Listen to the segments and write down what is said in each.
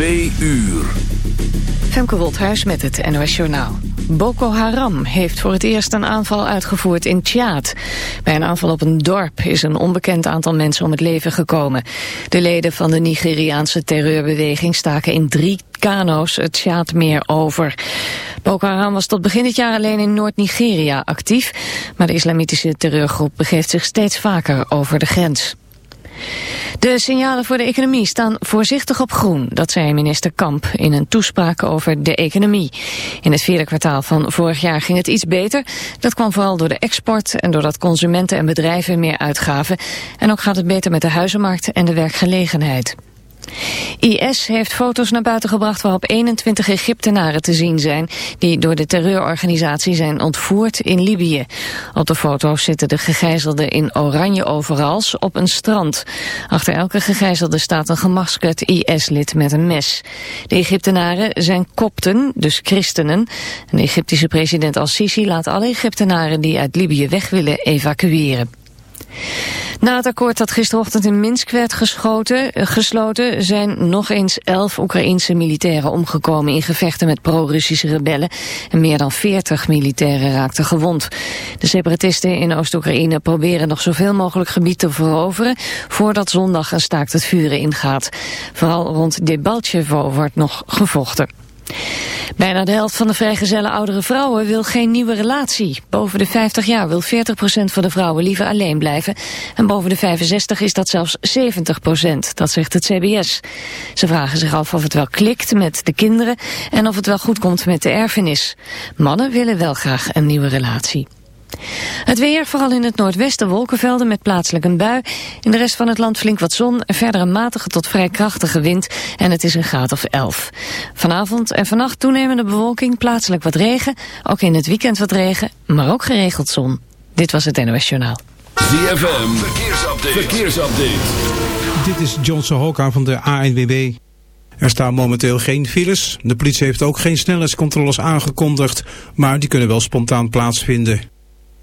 Twee uur. Femke Wolthuis met het NOS Journaal. Boko Haram heeft voor het eerst een aanval uitgevoerd in Tjaad. Bij een aanval op een dorp is een onbekend aantal mensen om het leven gekomen. De leden van de Nigeriaanse terreurbeweging staken in drie kano's het Tjaadmeer over. Boko Haram was tot begin dit jaar alleen in Noord-Nigeria actief... maar de islamitische terreurgroep begeeft zich steeds vaker over de grens. De signalen voor de economie staan voorzichtig op groen, dat zei minister Kamp in een toespraak over de economie. In het vierde kwartaal van vorig jaar ging het iets beter. Dat kwam vooral door de export en doordat consumenten en bedrijven meer uitgaven. En ook gaat het beter met de huizenmarkt en de werkgelegenheid. IS heeft foto's naar buiten gebracht waarop 21 Egyptenaren te zien zijn... die door de terreurorganisatie zijn ontvoerd in Libië. Op de foto's zitten de gegijzelden in oranje overals op een strand. Achter elke gegijzelde staat een gemaskerd IS-lid met een mes. De Egyptenaren zijn kopten, dus christenen. de Egyptische president al-Sisi laat alle Egyptenaren die uit Libië weg willen evacueren. Na het akkoord dat gisterochtend in Minsk werd geschoten, eh, gesloten... zijn nog eens elf Oekraïense militairen omgekomen... in gevechten met pro-Russische rebellen. En meer dan veertig militairen raakten gewond. De separatisten in Oost-Oekraïne proberen nog zoveel mogelijk gebied te veroveren... voordat zondag een staakt het vuren ingaat. Vooral rond Debaltjevo wordt nog gevochten. Bijna de helft van de vrijgezelle oudere vrouwen wil geen nieuwe relatie. Boven de 50 jaar wil 40% van de vrouwen liever alleen blijven. En boven de 65 is dat zelfs 70%, dat zegt het CBS. Ze vragen zich af of het wel klikt met de kinderen en of het wel goed komt met de erfenis. Mannen willen wel graag een nieuwe relatie. Het weer, vooral in het noordwesten wolkenvelden met plaatselijk een bui. In de rest van het land flink wat zon, verder een matige tot vrij krachtige wind en het is een graad of 11. Vanavond en vannacht toenemende bewolking, plaatselijk wat regen. Ook in het weekend wat regen, maar ook geregeld zon. Dit was het NOS Journaal. ZFM, verkeersupdate. verkeersupdate. Dit is Johnson Hoka van de ANWB. Er staan momenteel geen files. De politie heeft ook geen snelheidscontroles aangekondigd, maar die kunnen wel spontaan plaatsvinden.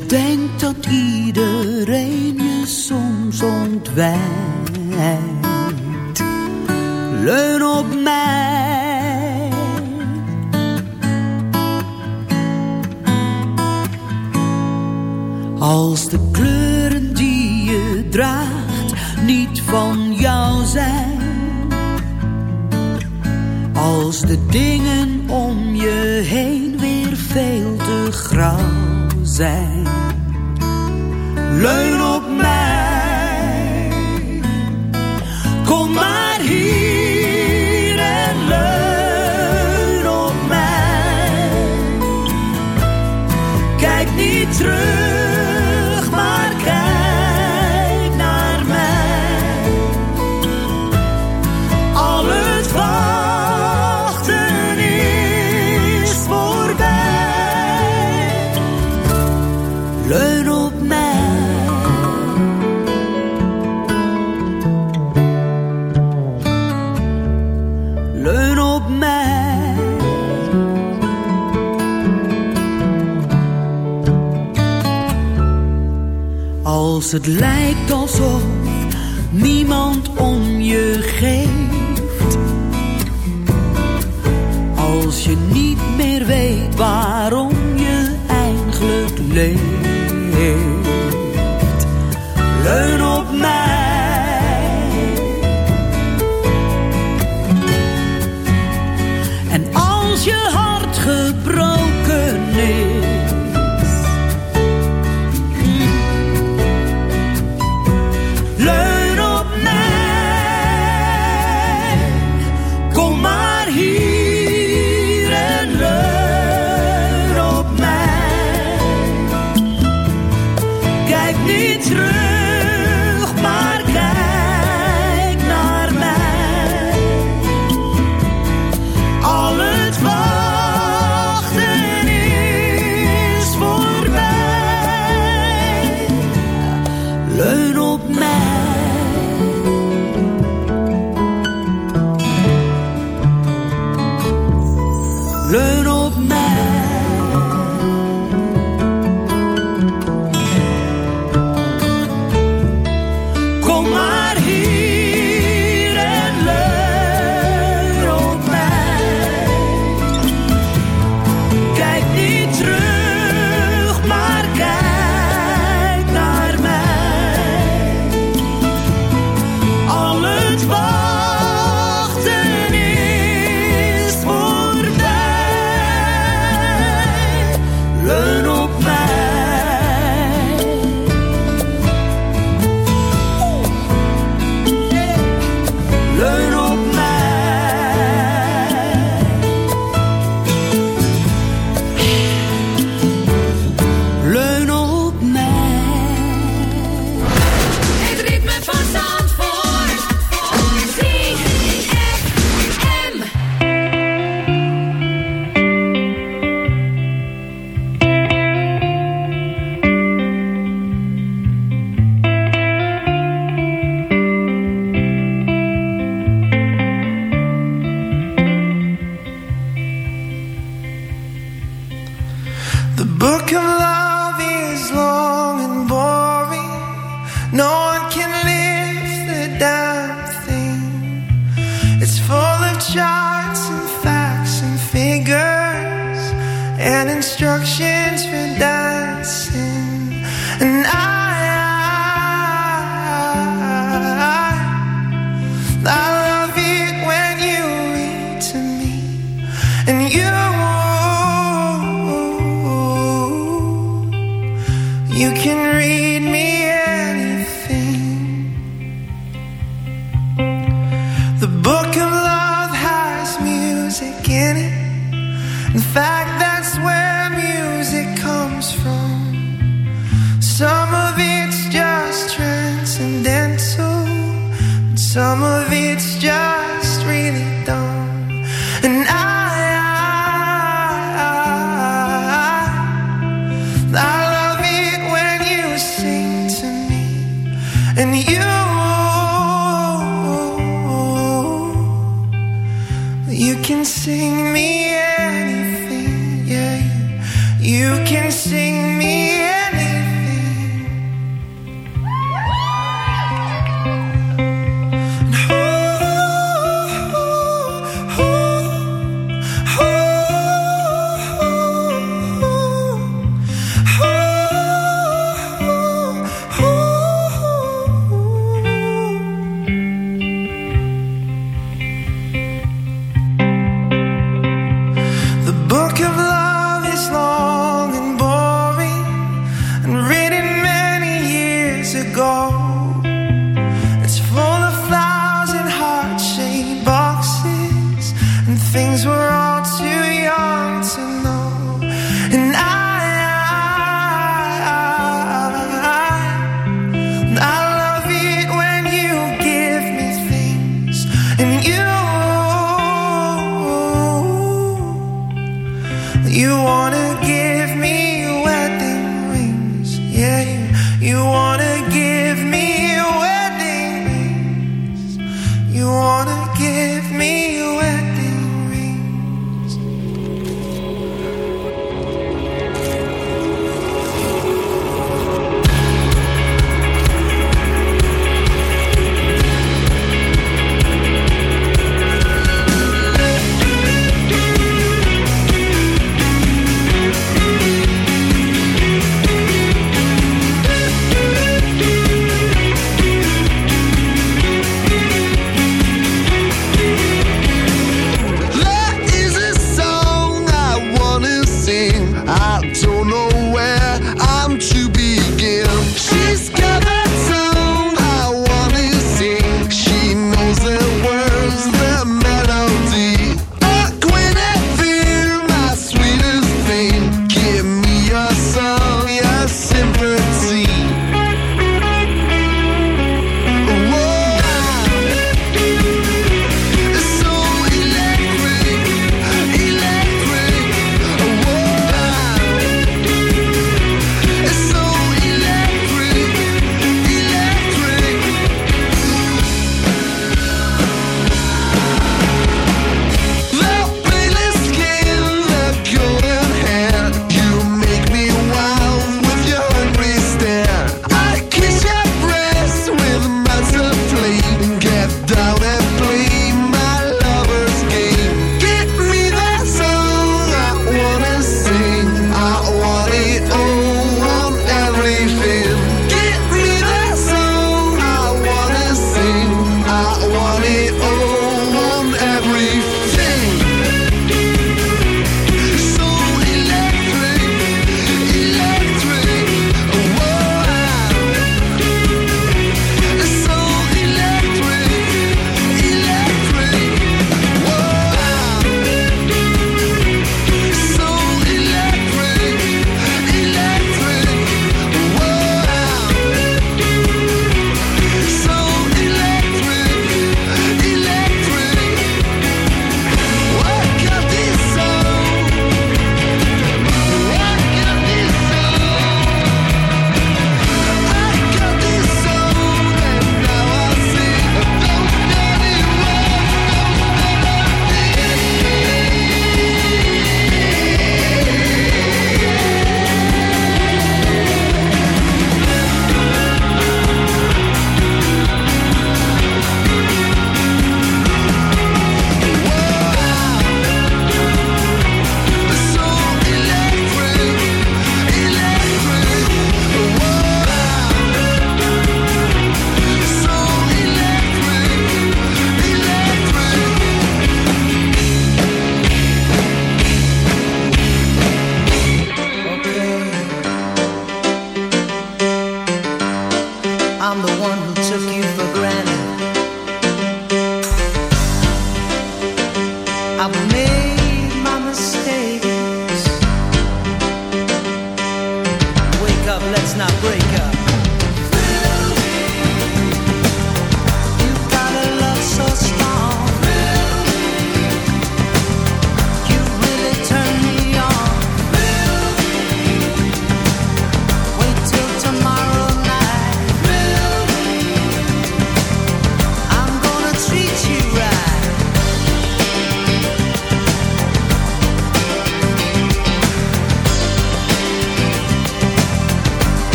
Als het lijkt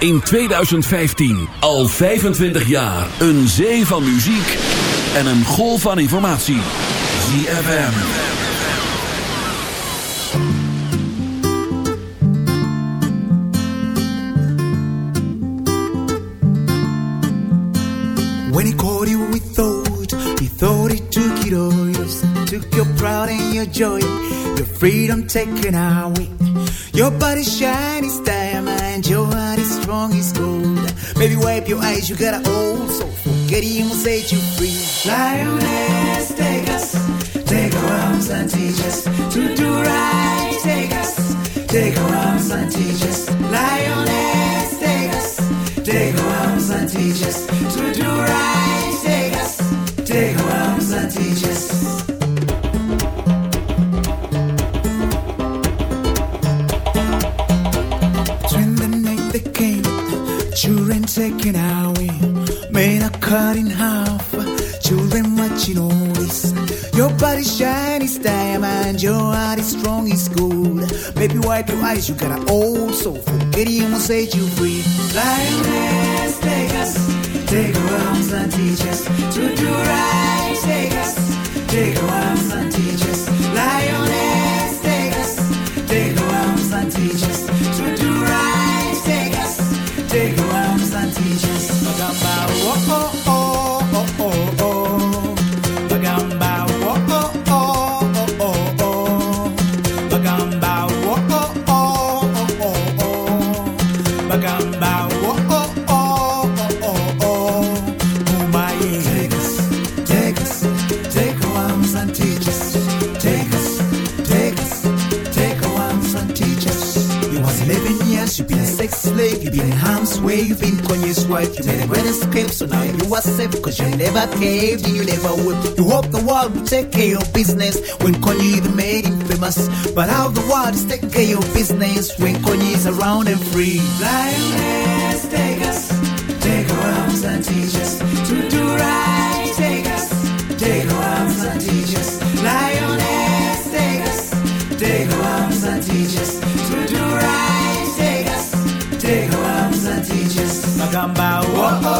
in 2015 al 25 jaar een zee van muziek en een golf van informatie. ZFM. When he caught you, he thought, he thought he took it all. Yes, took your pride and your joy, your freedom taken away. Your diamond, your is strong as gold. Baby, wipe your eyes, you got an old soul. Forget him will set you free. Lioness, take us, take our arms and teach us to do right. Take us, take our arms and teach us. Lioness, take us, take our arms and teach us to do right. Take us, take our arms and teach us. As. Baby, wipe your eyes, you got an old soul. Forget him will set you free. Lioness, take us, take our arms and teach us to do right. Take us, take our cause you never caved and you never would. You hope the world will take care of business when Kanye even made him famous. But how the world is taking care of business when Kanye is around and free. Lioness, take us, take our arms and teach us to do right. Take us, take our arms and teach us. Lioness, take us, take our arms and teach us to do right. Take us, take our arms and teach us. Bagamba, whoa,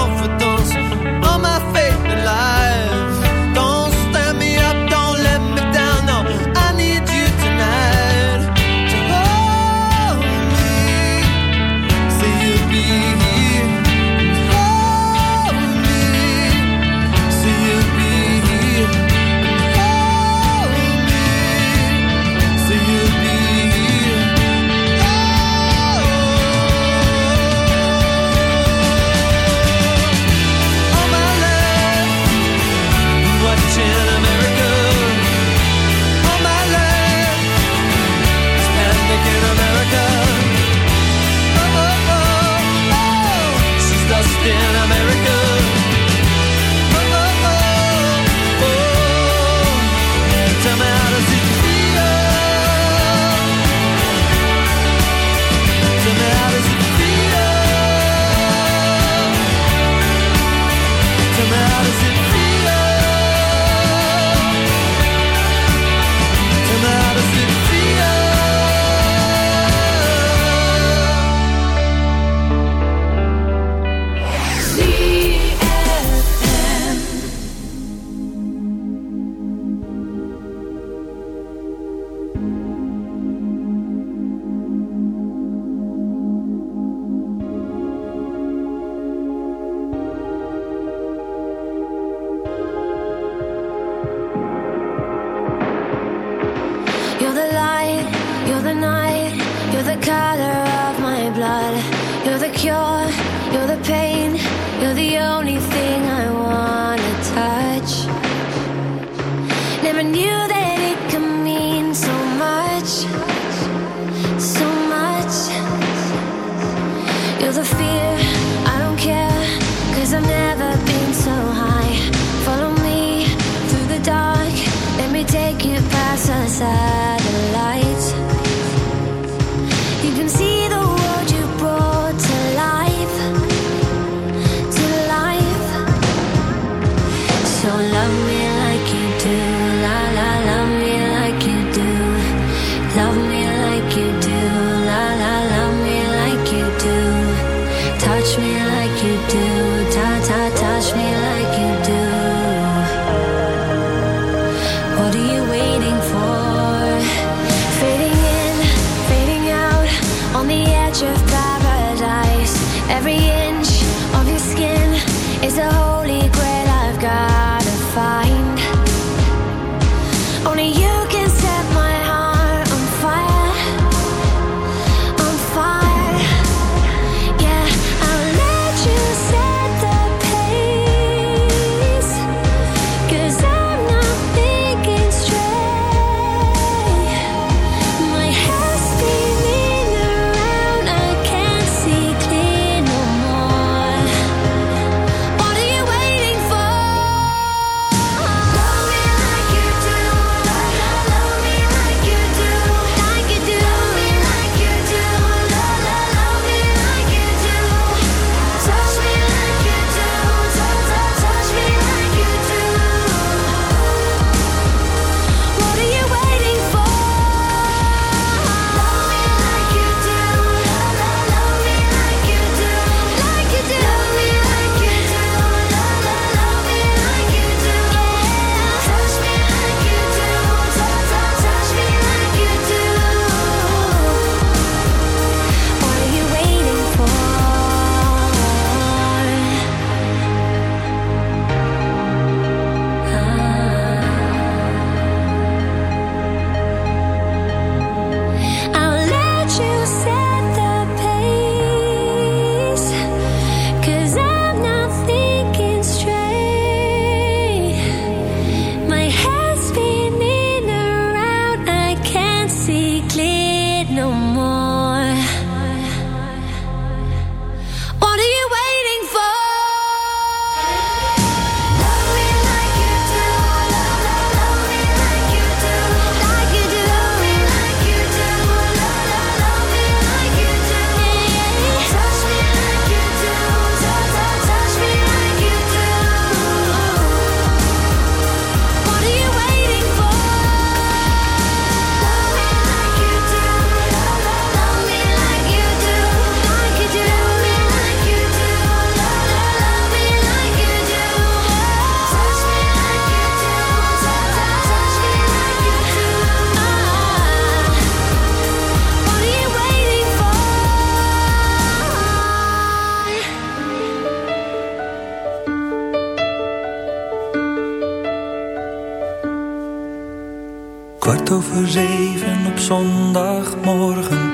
over zeven op zondagmorgen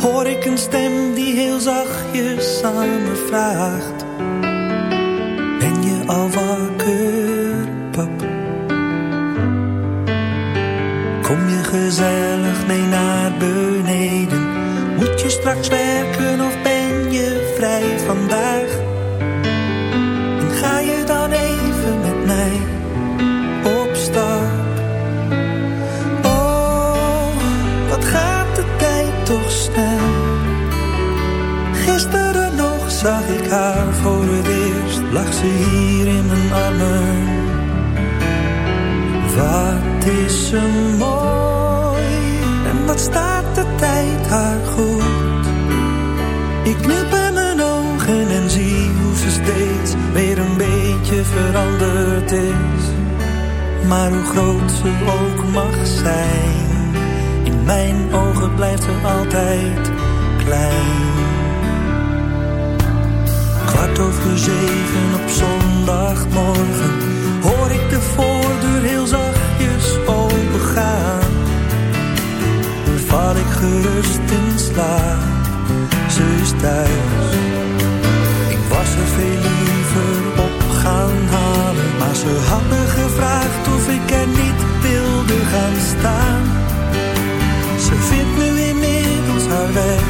Hoor ik een stem die heel zachtjes aan me vraagt. Maar hoe groot ze ook mag zijn, in mijn ogen blijft ze altijd klein. Kwart over zeven op zondagmorgen hoor ik de voordeur heel zachtjes opengaan. Dan val ik gerust in slaap, ze is thuis gaan staan. Ze vindt nu inmiddels haar weg.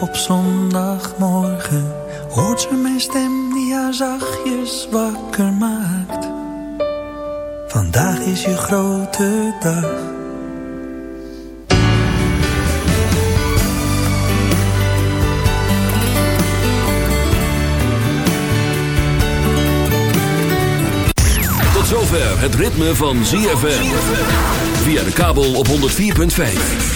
Op zondagmorgen hoort ze mijn stem die haar zachtjes wakker maakt. Vandaag is je grote dag. Tot zover het ritme van ZFM. Via de kabel op 104.5.